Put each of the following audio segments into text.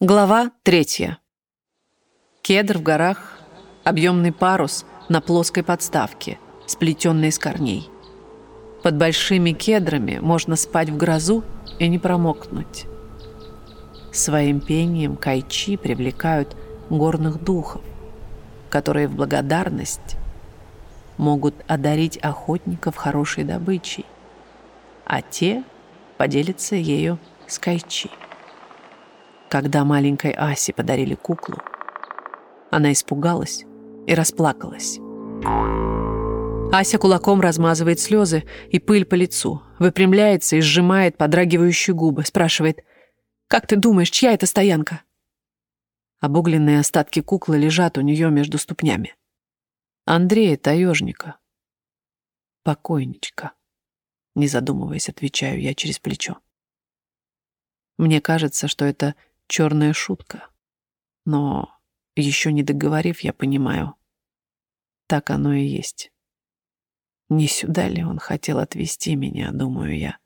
Глава третья. Кедр в горах, объемный парус на плоской подставке, сплетенный из корней. Под большими кедрами можно спать в грозу и не промокнуть. Своим пением кайчи привлекают горных духов, которые в благодарность могут одарить охотников хорошей добычей, а те поделятся ею с кайчи. Когда маленькой Асе подарили куклу, она испугалась и расплакалась. Ася кулаком размазывает слезы и пыль по лицу, выпрямляется и сжимает подрагивающие губы, спрашивает, «Как ты думаешь, чья это стоянка?» Обугленные остатки куклы лежат у нее между ступнями. Андрея Таежника. Покойничка. Не задумываясь, отвечаю я через плечо. Мне кажется, что это черная шутка. Но, еще не договорив, я понимаю, так оно и есть. Не сюда ли он хотел отвезти меня, думаю я,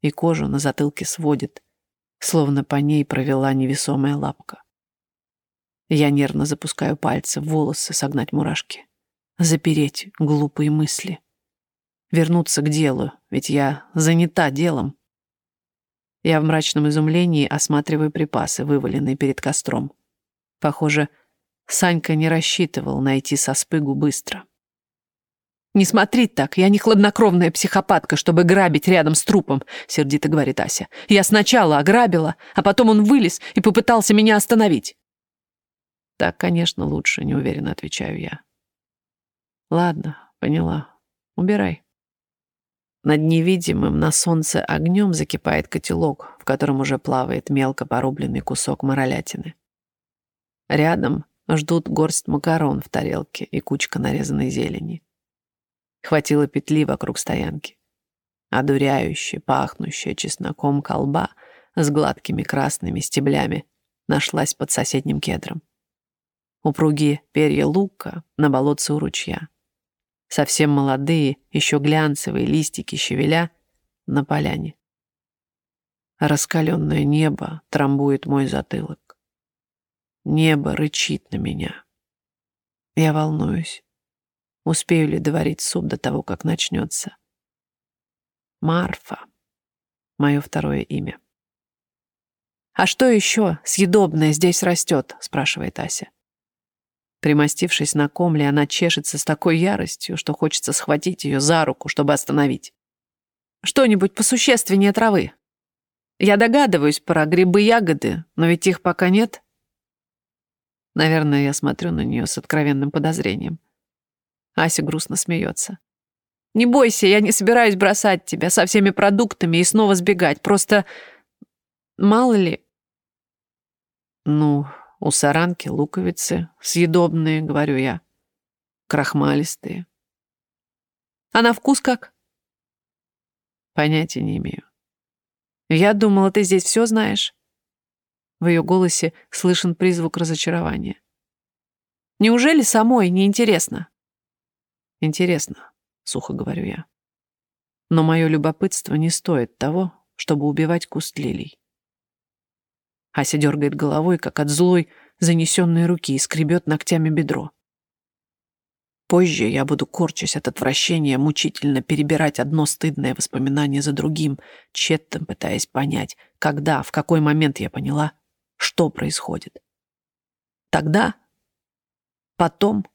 и кожу на затылке сводит, словно по ней провела невесомая лапка. Я нервно запускаю пальцы в волосы, согнать мурашки. Запереть глупые мысли. Вернуться к делу, ведь я занята делом. Я в мрачном изумлении осматриваю припасы, вываленные перед костром. Похоже, Санька не рассчитывал найти соспыгу быстро. «Не смотри так, я не хладнокровная психопатка, чтобы грабить рядом с трупом», — сердито говорит Ася. «Я сначала ограбила, а потом он вылез и попытался меня остановить». «Так, конечно, лучше», — неуверенно отвечаю я. «Ладно, поняла. Убирай». Над невидимым на солнце огнем закипает котелок, в котором уже плавает мелко порубленный кусок моролятины. Рядом ждут горсть макарон в тарелке и кучка нарезанной зелени. Хватило петли вокруг стоянки. Одуряющая, пахнущая чесноком колба с гладкими красными стеблями нашлась под соседним кедром. Упругие перья лука на болотце у ручья совсем молодые, еще глянцевые листики щавеля на поляне. Раскаленное небо трамбует мой затылок. Небо рычит на меня. Я волнуюсь. Успею ли доварить суп до того, как начнется? Марфа. Мое второе имя. «А что еще съедобное здесь растет?» — спрашивает Ася. Примостившись на комле, она чешется с такой яростью, что хочется схватить ее за руку, чтобы остановить. Что-нибудь посущественнее травы. Я догадываюсь про грибы-ягоды, но ведь их пока нет. Наверное, я смотрю на нее с откровенным подозрением. Ася грустно смеется. «Не бойся, я не собираюсь бросать тебя со всеми продуктами и снова сбегать. Просто мало ли...» «Ну, у саранки луковицы, съедобные, говорю я, крахмалистые. А на вкус как? Понятия не имею. Я думала, ты здесь все знаешь. В ее голосе слышен призвук разочарования. Неужели самой не интересно? Интересно, сухо говорю я. Но мое любопытство не стоит того, чтобы убивать куст лилий. Ася дергает головой, как от злой, занесенной руки, и скребет ногтями бедро. Позже я буду, корчась от отвращения, мучительно перебирать одно стыдное воспоминание за другим, тщетно пытаясь понять, когда, в какой момент я поняла, что происходит. Тогда? Потом?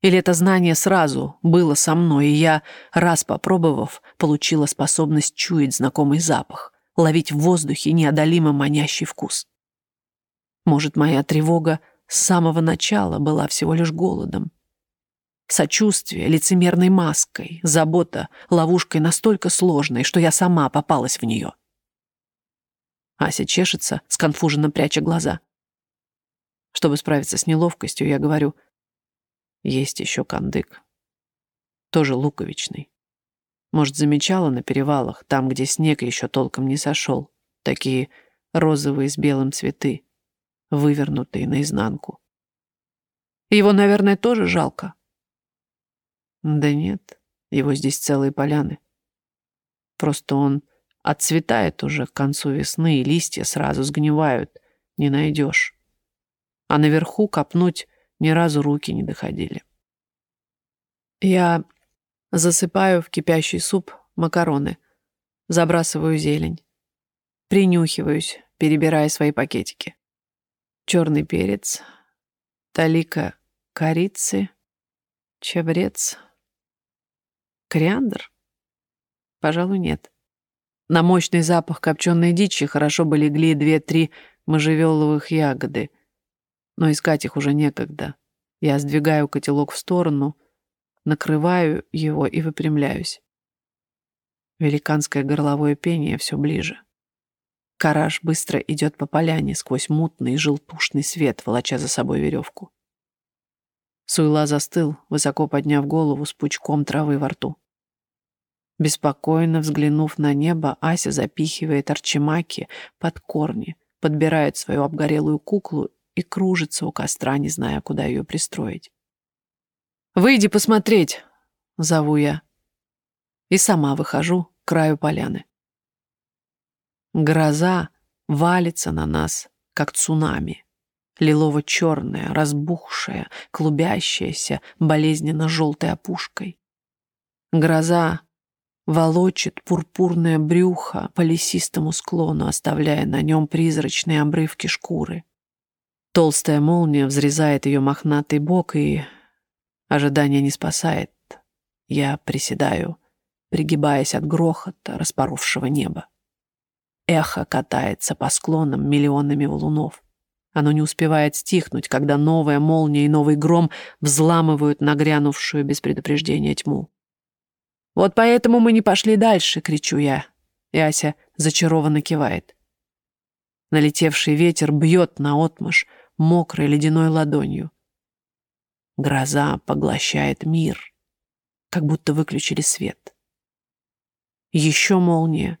Или это знание сразу было со мной, и я, раз попробовав, получила способность чуять знакомый запах, ловить в воздухе неодолимо манящий вкус? Может, моя тревога с самого начала была всего лишь голодом. Сочувствие лицемерной маской, забота ловушкой настолько сложной, что я сама попалась в нее. Ася чешется, сконфуженно пряча глаза. Чтобы справиться с неловкостью, я говорю, есть еще кандык. Тоже луковичный. Может, замечала на перевалах, там, где снег еще толком не сошел, такие розовые с белым цветы вывернутый наизнанку. Его, наверное, тоже жалко. Да нет, его здесь целые поляны. Просто он отцветает уже к концу весны, и листья сразу сгнивают, не найдешь. А наверху копнуть ни разу руки не доходили. Я засыпаю в кипящий суп макароны, забрасываю зелень, принюхиваюсь, перебирая свои пакетики. Черный перец, талика корицы, чабрец, кориандр? Пожалуй, нет. На мощный запах копченой дичи хорошо бы легли две-три можжевеловых ягоды, но искать их уже некогда. Я сдвигаю котелок в сторону, накрываю его и выпрямляюсь. Великанское горловое пение все ближе. Караж быстро идет по поляне сквозь мутный желтушный свет, волоча за собой веревку. Суйла застыл, высоко подняв голову с пучком травы во рту. Беспокойно взглянув на небо, Ася запихивает арчимаки под корни, подбирает свою обгорелую куклу и кружится у костра, не зная, куда ее пристроить. «Выйди посмотреть!» — зову я. И сама выхожу к краю поляны. Гроза валится на нас, как цунами. Лилово-черная, разбухшая, клубящаяся, болезненно-желтой опушкой. Гроза волочит пурпурное брюхо по лесистому склону, оставляя на нем призрачные обрывки шкуры. Толстая молния взрезает ее мохнатый бок, и ожидание не спасает. Я приседаю, пригибаясь от грохота, распоровшего небо. Эхо катается по склонам миллионами валунов. Оно не успевает стихнуть, когда новая молния и новый гром взламывают нагрянувшую без предупреждения тьму. «Вот поэтому мы не пошли дальше!» — кричу я. И Ася зачарованно кивает. Налетевший ветер бьет наотмашь мокрой ледяной ладонью. Гроза поглощает мир, как будто выключили свет. Еще молния,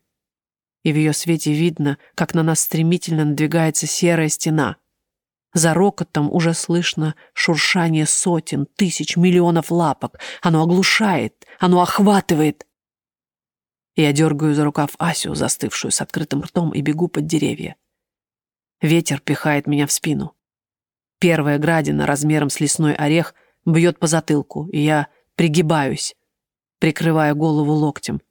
и в ее свете видно, как на нас стремительно надвигается серая стена. За рокотом уже слышно шуршание сотен, тысяч, миллионов лапок. Оно оглушает, оно охватывает. Я дергаю за рукав Асю, застывшую с открытым ртом, и бегу под деревья. Ветер пихает меня в спину. Первая градина размером с лесной орех бьет по затылку, и я пригибаюсь, прикрывая голову локтем.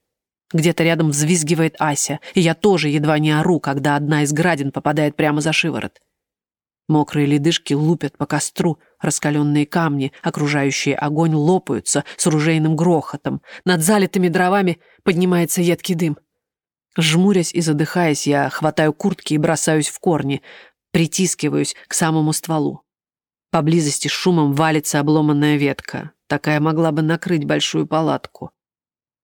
Где-то рядом взвизгивает Ася, и я тоже едва не ору, когда одна из градин попадает прямо за шиворот. Мокрые ледышки лупят по костру, раскаленные камни, окружающие огонь, лопаются с ружейным грохотом. Над залитыми дровами поднимается едкий дым. Жмурясь и задыхаясь, я хватаю куртки и бросаюсь в корни, притискиваюсь к самому стволу. Поблизости с шумом валится обломанная ветка. Такая могла бы накрыть большую палатку.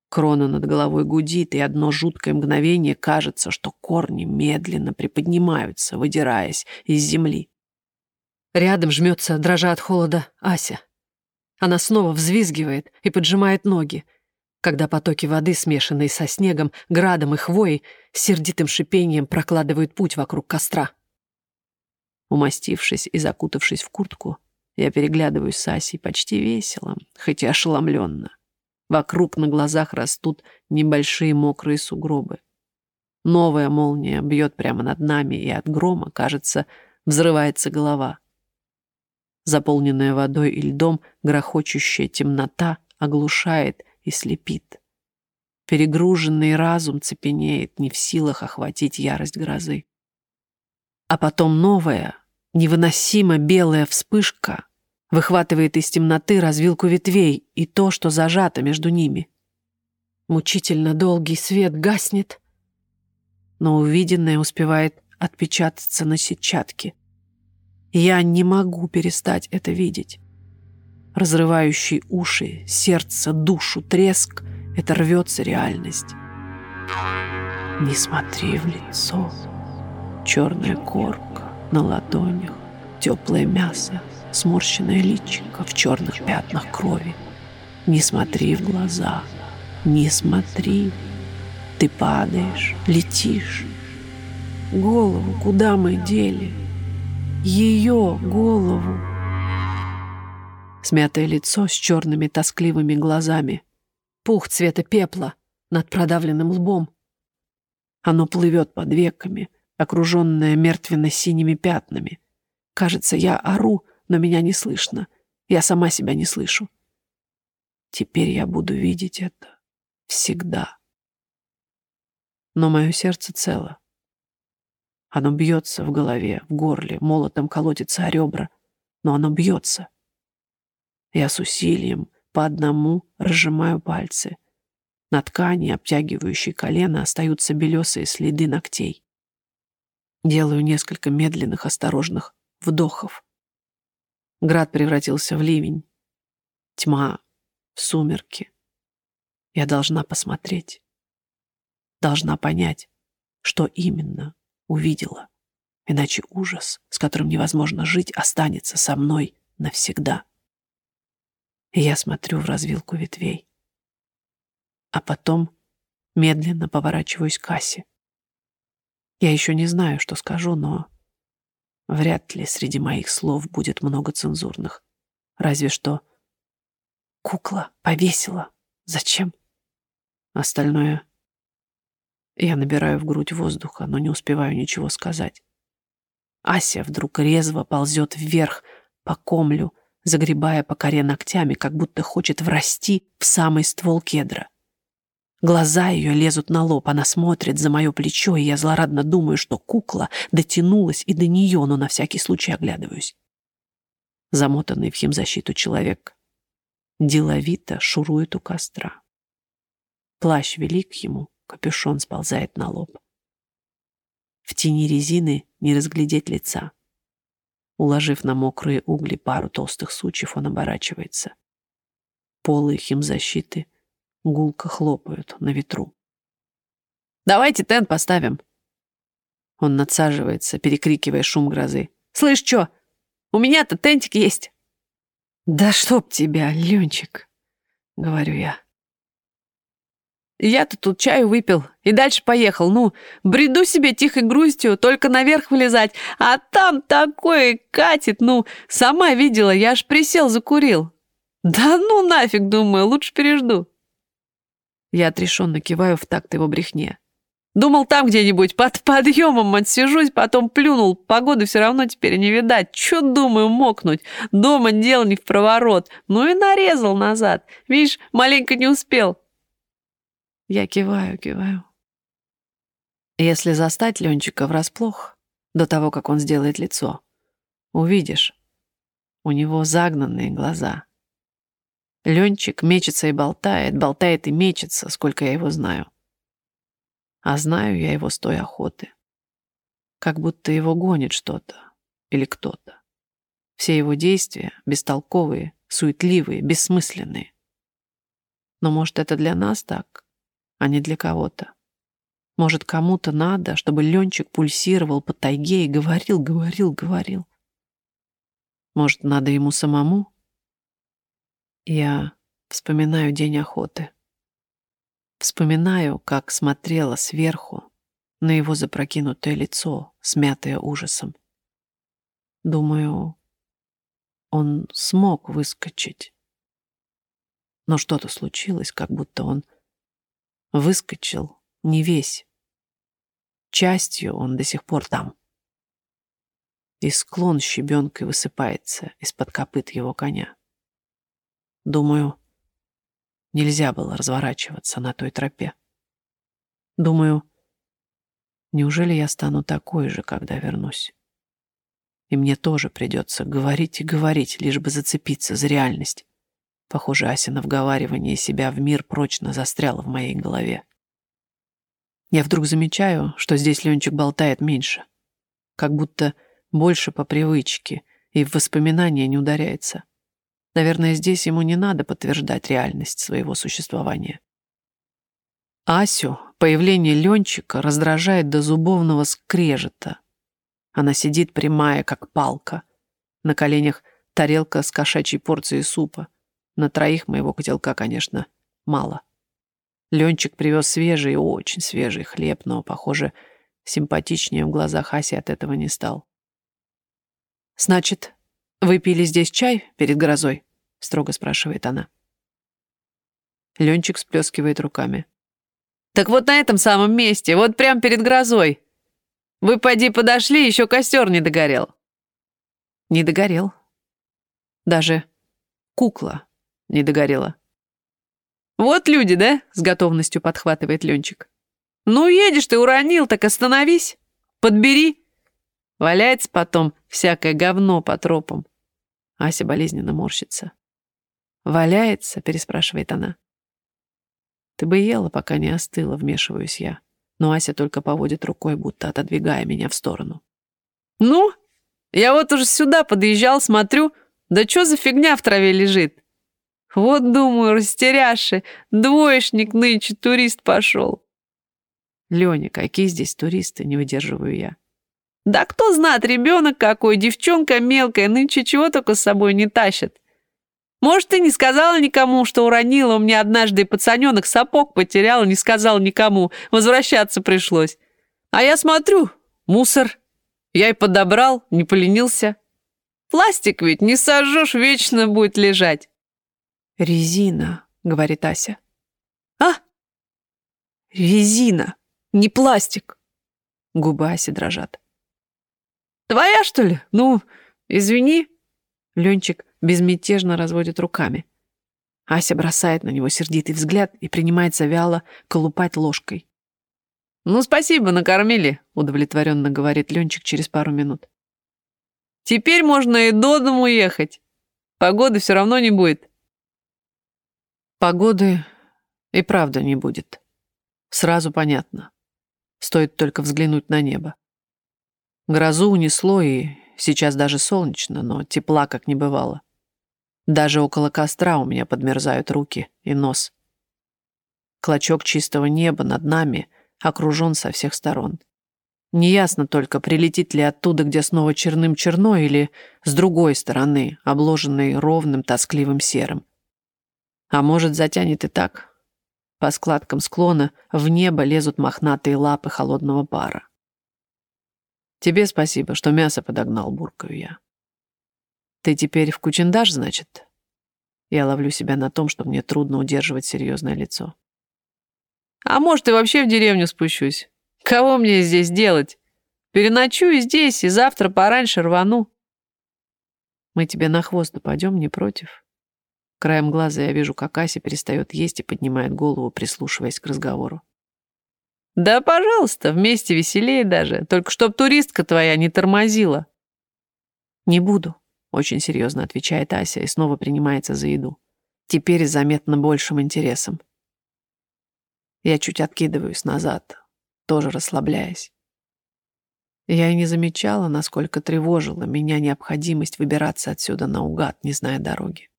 Крона над головой гудит, и одно жуткое мгновение кажется, что корни медленно приподнимаются, выдираясь из земли. Рядом жмется, дрожа от холода, Ася. Она снова взвизгивает и поджимает ноги, когда потоки воды, смешанные со снегом, градом и хвоей, сердитым шипением прокладывают путь вокруг костра. Умастившись и закутавшись в куртку, я переглядываюсь с Асей почти весело, хоть и ошеломленно. Вокруг на глазах растут небольшие мокрые сугробы. Новая молния бьет прямо над нами, и от грома, кажется, взрывается голова. Заполненная водой и льдом грохочущая темнота оглушает и слепит. Перегруженный разум цепенеет, не в силах охватить ярость грозы. А потом новая, невыносимо белая вспышка выхватывает из темноты развилку ветвей и то, что зажато между ними. Мучительно долгий свет гаснет, но увиденное успевает отпечататься на сетчатке. Я не могу перестать это видеть. Разрывающий уши, сердце, душу треск — это рвется реальность. Не смотри в лицо. Черная корка на ладонях, теплое мясо — сморщенное личико в черных пятнах крови. Не смотри в глаза, не смотри. Ты падаешь, летишь. Голову куда мы дели? Ее голову. Смятое лицо с черными тоскливыми глазами. Пух цвета пепла над продавленным лбом. Оно плывет под веками, окруженная мертвенно-синими пятнами. Кажется, я ору, но меня не слышно. Я сама себя не слышу. Теперь я буду видеть это всегда. Но мое сердце цело. Оно бьется в голове, в горле, молотом колотится о ребра, но оно бьется. Я с усилием по одному разжимаю пальцы. На ткани, обтягивающей колено, остаются белесые следы ногтей. Делаю несколько медленных, осторожных вдохов. Град превратился в ливень. Тьма, в сумерки. Я должна посмотреть. Должна понять, что именно увидела. Иначе ужас, с которым невозможно жить, останется со мной навсегда. И я смотрю в развилку ветвей. А потом медленно поворачиваюсь к кассе. Я еще не знаю, что скажу, но вряд ли среди моих слов будет много цензурных. Разве что кукла повесила. Зачем? Остальное я набираю в грудь воздуха, но не успеваю ничего сказать. Ася вдруг резво ползет вверх по комлю, загребая по коре ногтями, как будто хочет врасти в самый ствол кедра. Глаза ее лезут на лоб, она смотрит за мое плечо, и я злорадно думаю, что кукла дотянулась и до нее, но на всякий случай оглядываюсь. Замотанный в химзащиту человек деловито шурует у костра. Плащ велик ему, Капюшон сползает на лоб. В тени резины не разглядеть лица. Уложив на мокрые угли пару толстых сучьев, он оборачивается. Полы химзащиты гулко хлопают на ветру. «Давайте тент поставим!» Он надсаживается, перекрикивая шум грозы. «Слышь, чё? У меня-то тентик есть!» «Да чтоб тебя, Ленчик!» — говорю я. Я-то тут чаю выпил и дальше поехал. Ну, бреду себе тихой грустью, только наверх вылезать. А там такое катит, ну, сама видела, я аж присел, закурил. Да ну нафиг, думаю, лучше пережду. Я отрешенно киваю в такт его брехне. Думал, там где-нибудь под подъемом отсижусь, потом плюнул. Погоды все равно теперь не видать. Че, думаю, мокнуть? Дома дело не в проворот. Ну и нарезал назад. Видишь, маленько не успел. Я киваю, киваю. Если застать Ленчика врасплох, до того, как он сделает лицо, увидишь, у него загнанные глаза. Ленчик мечется и болтает, болтает и мечется, сколько я его знаю. А знаю я его с той охоты. Как будто его гонит что-то или кто-то. Все его действия бестолковые, суетливые, бессмысленные. Но, может, это для нас так, а не для кого-то. Может, кому-то надо, чтобы Ленчик пульсировал по тайге и говорил, говорил, говорил. Может, надо ему самому? Я вспоминаю день охоты. Вспоминаю, как смотрела сверху на его запрокинутое лицо, смятое ужасом. Думаю, он смог выскочить. Но что-то случилось, как будто он Выскочил не весь. Частью он до сих пор там. И склон щебенкой высыпается из-под копыт его коня. Думаю, нельзя было разворачиваться на той тропе. Думаю, неужели я стану такой же, когда вернусь? И мне тоже придется говорить и говорить, лишь бы зацепиться за реальность. Похоже, Асина вговаривание себя в мир прочно застряло в моей голове. Я вдруг замечаю, что здесь Ленчик болтает меньше. Как будто больше по привычке и в воспоминания не ударяется. Наверное, здесь ему не надо подтверждать реальность своего существования. Асю появление Ленчика раздражает до зубовного скрежета. Она сидит прямая, как палка. На коленях тарелка с кошачьей порцией супа. На троих моего котелка, конечно, мало. Ленчик привез свежий, очень свежий хлеб, но, похоже, симпатичнее в глазах Аси от этого не стал. «Значит, вы пили здесь чай перед грозой?» — строго спрашивает она. Ленчик сплескивает руками. «Так вот на этом самом месте, вот прямо перед грозой!» Вы, поди, подошли, еще костер не догорел». Не догорел. Даже кукла не догорела. «Вот люди, да?» — с готовностью подхватывает Ленчик. «Ну, едешь ты, уронил, так остановись, подбери». Валяется потом всякое говно по тропам. Ася болезненно морщится. «Валяется?» — переспрашивает она. «Ты бы ела, пока не остыла», — вмешиваюсь я. Но Ася только поводит рукой, будто отодвигая меня в сторону. «Ну, я вот уже сюда подъезжал, смотрю, да что за фигня в траве лежит? Вот, думаю, растеряши, двоечник нынче турист пошел». «Леня, какие здесь туристы?» — не выдерживаю я. «Да кто знает, ребенок какой, девчонка мелкая, нынче чего только с собой не тащат. Может, ты не сказала никому, что уронила у меня однажды пацаненок сапог потерял, не сказал никому. Возвращаться пришлось. А я смотрю, мусор. Я и подобрал, не поленился. Пластик ведь не сожжешь, вечно будет лежать. «Резина», — говорит Ася. «А? Резина, не пластик». Губы Аси дрожат. «Твоя, что ли? Ну, извини». Ленчик безмятежно разводит руками. Ася бросает на него сердитый взгляд и принимается вяло колупать ложкой. «Ну, спасибо, накормили», — удовлетворенно говорит Ленчик через пару минут. «Теперь можно и до дому ехать. Погоды все равно не будет». Погоды и правда не будет. Сразу понятно. Стоит только взглянуть на небо. Грозу унесло, и сейчас даже солнечно, но тепла как не бывало. Даже около костра у меня подмерзают руки и нос. Клочок чистого неба над нами окружен со всех сторон. Неясно только, прилетит ли оттуда, где снова черным черно, или с другой стороны, обложенный ровным тоскливым серым. А может, затянет и так. По складкам склона в небо лезут мохнатые лапы холодного пара. Тебе спасибо, что мясо подогнал, буркаю я. Ты теперь в Кучендаш, значит? Я ловлю себя на том, что мне трудно удерживать серьезное лицо. А может, и вообще в деревню спущусь. Кого мне здесь делать? Переночую здесь и завтра пораньше рвану. Мы тебе на хвост нападем, не против? Краем глаза я вижу, как Ася перестает есть и поднимает голову, прислушиваясь к разговору. «Да, пожалуйста, вместе веселее даже, только чтоб туристка твоя не тормозила». «Не буду», очень серьезно отвечает Ася и снова принимается за еду. Теперь с заметно большим интересом. Я чуть откидываюсь назад, тоже расслабляясь. Я и не замечала, насколько тревожила меня необходимость выбираться отсюда наугад, не зная дороги.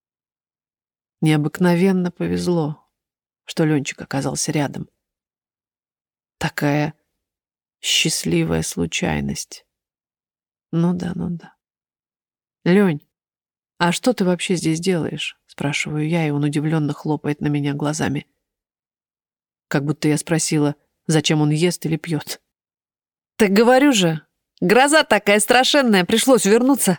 Необыкновенно повезло, что Ленчик оказался рядом. Такая счастливая случайность. Ну да, ну да. «Лень, а что ты вообще здесь делаешь?» Спрашиваю я, и он удивленно хлопает на меня глазами. Как будто я спросила, зачем он ест или пьет. «Так говорю же, гроза такая страшенная, пришлось вернуться!»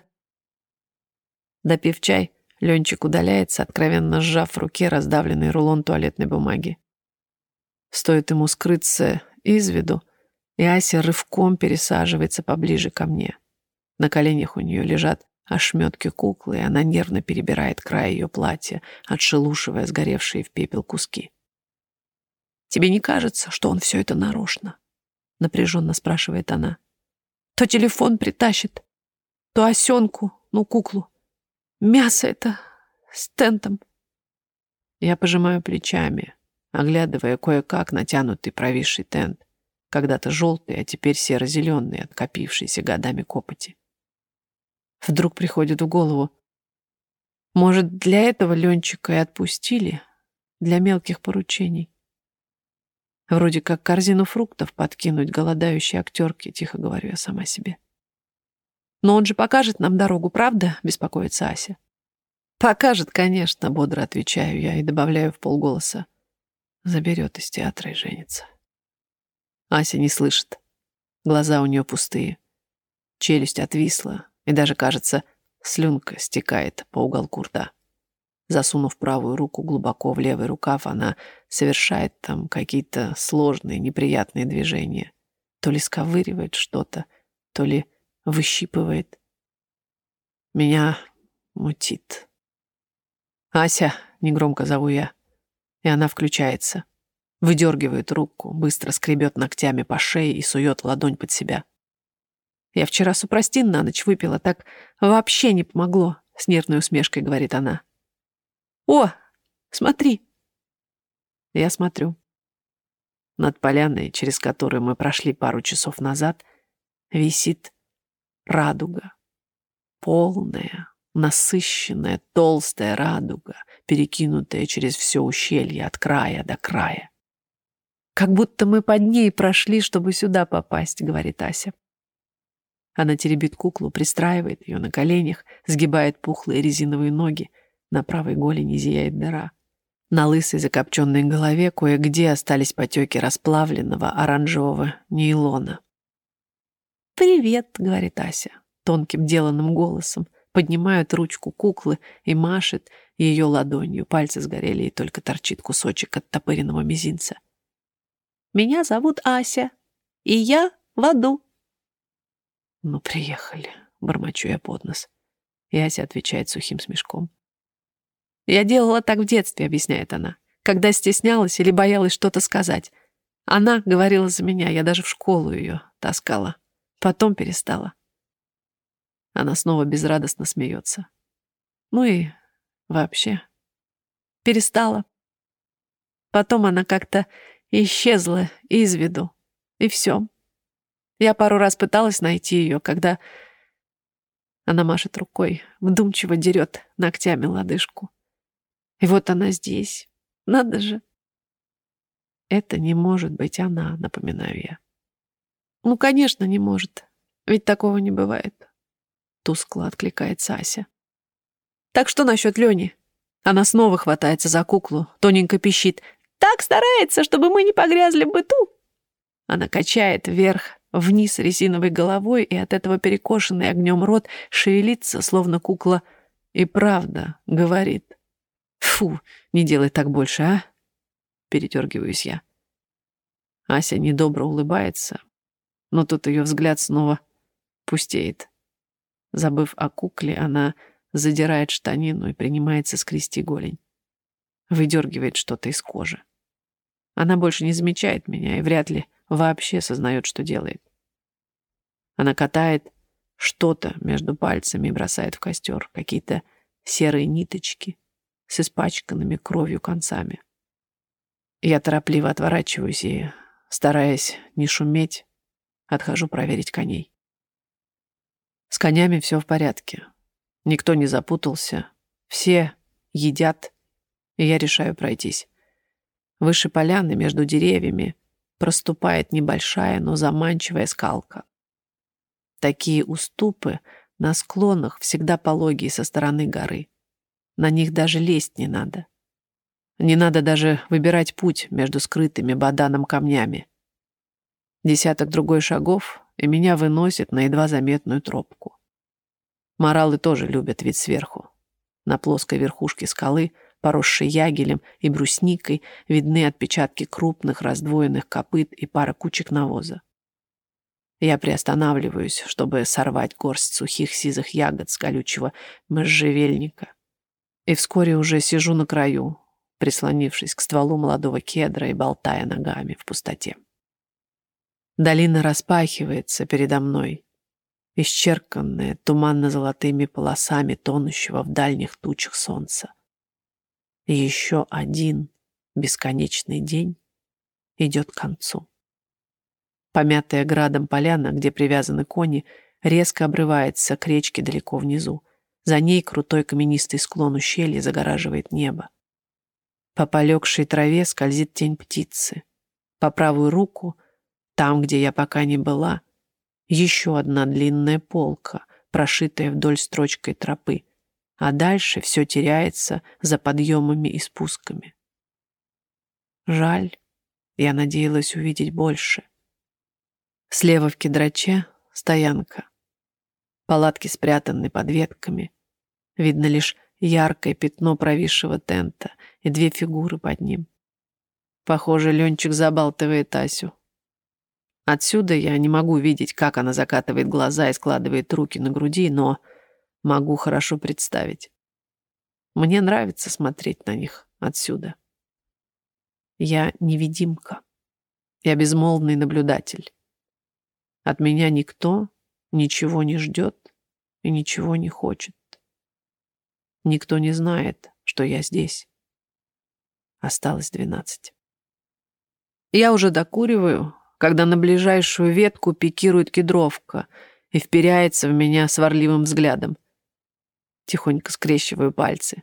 Допив чай, Ленчик удаляется, откровенно сжав в руке раздавленный рулон туалетной бумаги. Стоит ему скрыться из виду, и Ася рывком пересаживается поближе ко мне. На коленях у нее лежат ошметки куклы, и она нервно перебирает край ее платья, отшелушивая сгоревшие в пепел куски. «Тебе не кажется, что он все это нарочно?» — напряженно спрашивает она. «То телефон притащит, то осенку, ну, куклу. Мясо это с тентом». Я пожимаю плечами, оглядывая кое-как натянутый провисший тент, когда-то желтый, а теперь серо-зеленый, откопившийся годами копоти. Вдруг приходит в голову. Может, для этого Ленчика и отпустили? Для мелких поручений. Вроде как корзину фруктов подкинуть голодающей актерке, тихо говорю я сама себе. Но он же покажет нам дорогу, правда? Беспокоится Ася. Покажет, конечно, бодро отвечаю я и добавляю в полголоса. Заберет из театра и женится. Ася не слышит. Глаза у нее пустые. Челюсть отвисла, и даже, кажется, слюнка стекает по уголку рта. Засунув правую руку глубоко в левый рукав, она совершает там какие-то сложные, неприятные движения. То ли сковыривает что-то, то ли выщипывает. Меня мутит. «Ася!» — негромко зову я. И она включается. Выдергивает руку, быстро скребет ногтями по шее и сует ладонь под себя. «Я вчера супрастин на ночь выпила, так вообще не помогло», — с нервной усмешкой говорит она. «О, смотри!» Я смотрю. Над поляной, через которую мы прошли пару часов назад, висит радуга. Полная, насыщенная, толстая радуга, перекинутая через все ущелье от края до края. «Как будто мы под ней прошли, чтобы сюда попасть», — говорит Ася. Она теребит куклу, пристраивает ее на коленях, сгибает пухлые резиновые ноги. На правой голени зияет дыра. На лысой закопченной голове кое-где остались потеки расплавленного оранжевого нейлона. «Привет», — говорит Ася, тонким деланным голосом, поднимает ручку куклы и машет ее ладонью. Пальцы сгорели, и только торчит кусочек от топыренного мизинца. «Меня зовут Ася, и я в аду». «Ну, приехали», — бормочу я под нос. И отвечает сухим смешком. «Я делала так в детстве», — объясняет она, «когда стеснялась или боялась что-то сказать. Она говорила за меня, я даже в школу ее таскала. Потом перестала. Она снова безрадостно смеется. Ну и вообще. Перестала. Потом она как-то исчезла из виду. И все. Я пару раз пыталась найти ее, когда... Она машет рукой, вдумчиво дерет ногтями лодыжку. И вот она здесь. Надо же. Это не может быть она, напоминаю я. Ну, конечно, не может. Ведь такого не бывает. Тускло откликается Ася. Так что насчет Лени? Она снова хватается за куклу, тоненько пищит. Так старается, чтобы мы не погрязли в быту. Она качает вверх, вниз резиновой головой, и от этого перекошенный огнем рот шевелится, словно кукла, и правда говорит. Фу, не делай так больше, а? Передергиваюсь я. Ася недобро улыбается, но тут ее взгляд снова пустеет. Забыв о кукле, она задирает штанину и принимается скрести голень. Выдергивает что-то из кожи. Она больше не замечает меня и вряд ли вообще сознает, что делает. Она катает что-то между пальцами и бросает в костер, какие-то серые ниточки с испачканными кровью концами. Я торопливо отворачиваюсь и, стараясь не шуметь, отхожу проверить коней. С конями все в порядке. Никто не запутался. Все едят, и я решаю пройтись. Выше поляны, между деревьями, проступает небольшая, но заманчивая скалка. Такие уступы на склонах всегда пологие со стороны горы. На них даже лезть не надо. Не надо даже выбирать путь между скрытыми баданом камнями. Десяток другой шагов, и меня выносит на едва заметную тропку. Моралы тоже любят вид сверху. На плоской верхушке скалы, поросшей ягелем и брусникой, видны отпечатки крупных раздвоенных копыт и пара кучек навоза. Я приостанавливаюсь, чтобы сорвать горсть сухих сизых ягод с колючего можжевельника. И вскоре уже сижу на краю, прислонившись к стволу молодого кедра и болтая ногами в пустоте. Долина распахивается передо мной, исчерканная туманно-золотыми полосами тонущего в дальних тучах солнца. Еще один бесконечный день идет к концу. Помятая градом поляна, где привязаны кони, резко обрывается к речке далеко внизу. За ней крутой каменистый склон ущелья загораживает небо. По полегшей траве скользит тень птицы. По правую руку — там, где я пока не была, еще одна длинная полка, прошитая вдоль строчкой тропы, а дальше все теряется за подъемами и спусками. Жаль, я надеялась увидеть больше. Слева в кедраче стоянка. Палатки спрятаны под ветками. Видно лишь яркое пятно провисшего тента и две фигуры под ним. Похоже, Ленчик забалтывает Асю. Отсюда я не могу видеть, как она закатывает глаза и складывает руки на груди, но могу хорошо представить. Мне нравится смотреть на них отсюда. Я невидимка. Я безмолвный наблюдатель. От меня никто ничего не ждет и ничего не хочет. Никто не знает, что я здесь. Осталось двенадцать. Я уже докуриваю, когда на ближайшую ветку пикирует кедровка и вперяется в меня сварливым взглядом. Тихонько скрещиваю пальцы.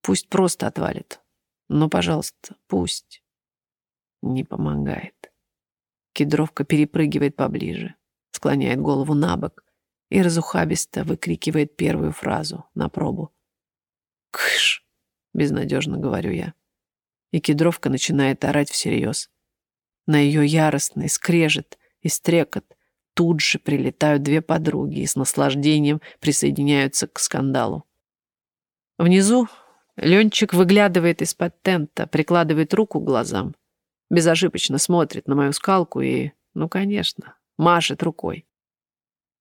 Пусть просто отвалит. Но, пожалуйста, пусть. Не помогает. Кедровка перепрыгивает поближе, склоняет голову на бок и разухабисто выкрикивает первую фразу на пробу. «Кыш!» — безнадежно говорю я. И кедровка начинает орать всерьез. На ее яростный скрежет и стрекот тут же прилетают две подруги и с наслаждением присоединяются к скандалу. Внизу Ленчик выглядывает из-под тента, прикладывает руку к глазам, безошибочно смотрит на мою скалку и, ну, конечно, машет рукой.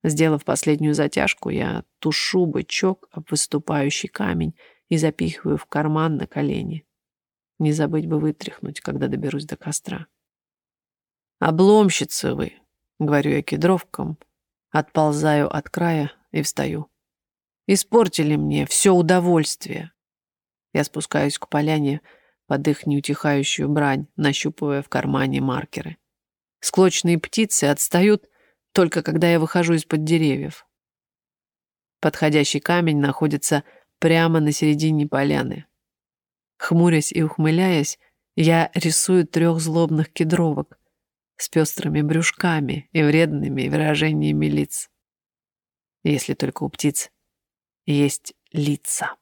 Сделав последнюю затяжку, я тушу бычок об выступающий камень и запихиваю в карман на колени. Не забыть бы вытряхнуть, когда доберусь до костра. «Обломщицы вы!» — говорю я кедровкам, отползаю от края и встаю. «Испортили мне все удовольствие!» Я спускаюсь к поляне под их неутихающую брань, нащупывая в кармане маркеры. Склочные птицы отстают только когда я выхожу из-под деревьев. Подходящий камень находится прямо на середине поляны. Хмурясь и ухмыляясь, я рисую трех злобных кедровок с пестрыми брюшками и вредными выражениями лиц. Если только у птиц есть лица.